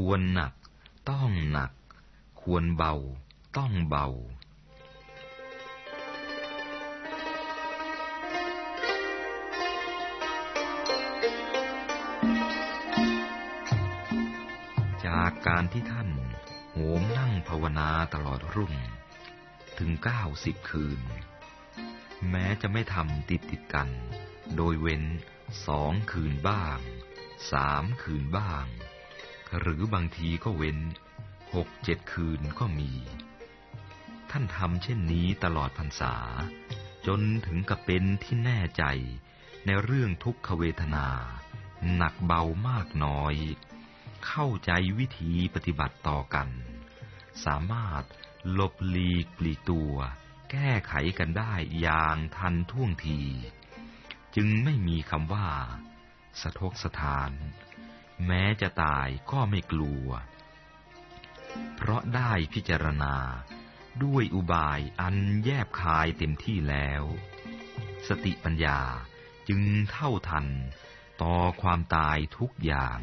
ควรหนัก ต้องหนัก ควรเบา ต้องเบาจากการที่ท่านโหมนั่งภาวนาตลอดรุ่ง ถึงเก้าสิบคืน แม้จะไม่ทำติดติดกัน โดยเว้นสองคืนบ้างสามคืนบ้าง หรือบางทีก็เว้นหกเจ็ดคืนก็มี ท่านทำเช่นนี้ตลอดพรรษา จนถึงกับเป็นที่แน่ใจในเรื่องทุกขเวทนา หนักเบามากน้อย เข้าใจวิธีปฏิบัติต่อกัน สามารถหลบหลีกปลีตัว แก้ไขกันได้อย่างทันท่วงที จึงไม่มีคำว่า สะทกสถาน แม้จะตายก็ไม่กลัว เพราะได้พิจารณาด้วยอุบายอันแยบคายเต็มที่แล้ว สติปัญญาจึงเท่าทันต่อความตายทุกอย่าง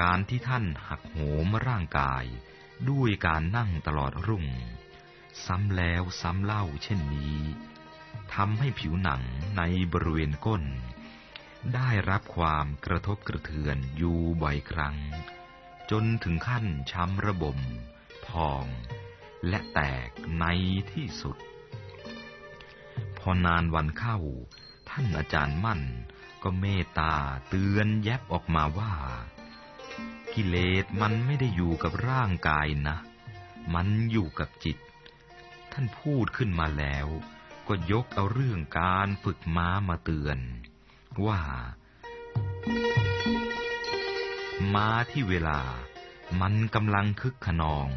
การที่ท่านหักโหมร่างกายด้วยการนั่งตลอดรุ่ง ซ้ำแล้วซ้ำเล่าเช่นนี้ทำให้ผิวหนังในบริเวณก้น ได้รับความกระทบกระเทือนอยู่บ่อยครั้ง จนถึงขั้นช้ำระบม พอง และแตกในที่สุด พอนานวันเข้า ท่านอาจารย์มั่นก็เมตตาเตือนแยบออกมาว่า กิเลสมันไม่ได้อยู่กับร่างกายนะ มันอยู่กับจิต ท่านพูดขึ้นมาแล้ว ก็ยกเอาเรื่องการฝึกม้ามาเตือน ว่า ม้าที่เวลา มันกำลังคึกขนอง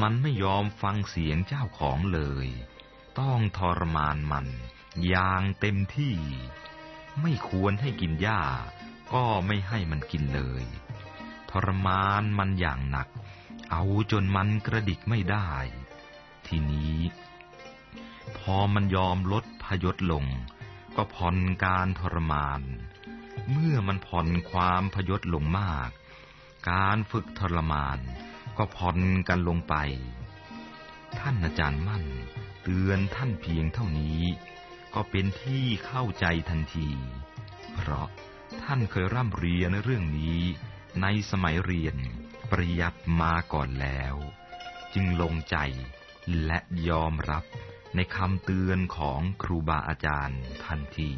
มันไม่ยอมฟังเสียงเจ้าของเลย ต้องทรมานมัน อย่างเต็มที่ ไม่ควรให้กินหญ้า ก็ไม่ให้มันกินเลย ทรมานมันอย่างหนัก เอาจนมันกระดิกไม่ได้ ทีนี้ พอมันยอมลดพยศลง ก็ผ่อนการทรมาน เมื่อมันผ่อนความพยศลงมาก การฝึกทรมาน ก็ผ่อนกันลงไป ท่านอาจารย์มั่น เตือนท่านเพียงเท่านี้ ก็เป็นที่เข้าใจทันที เพราะท่านเคยร่ำเรียนเรื่องนี้ในสมัยเรียนปริยัติมาก่อนแล้ว จึงลงใจและยอมรับ ในคำเตือนของครูบาอาจารย์ทันที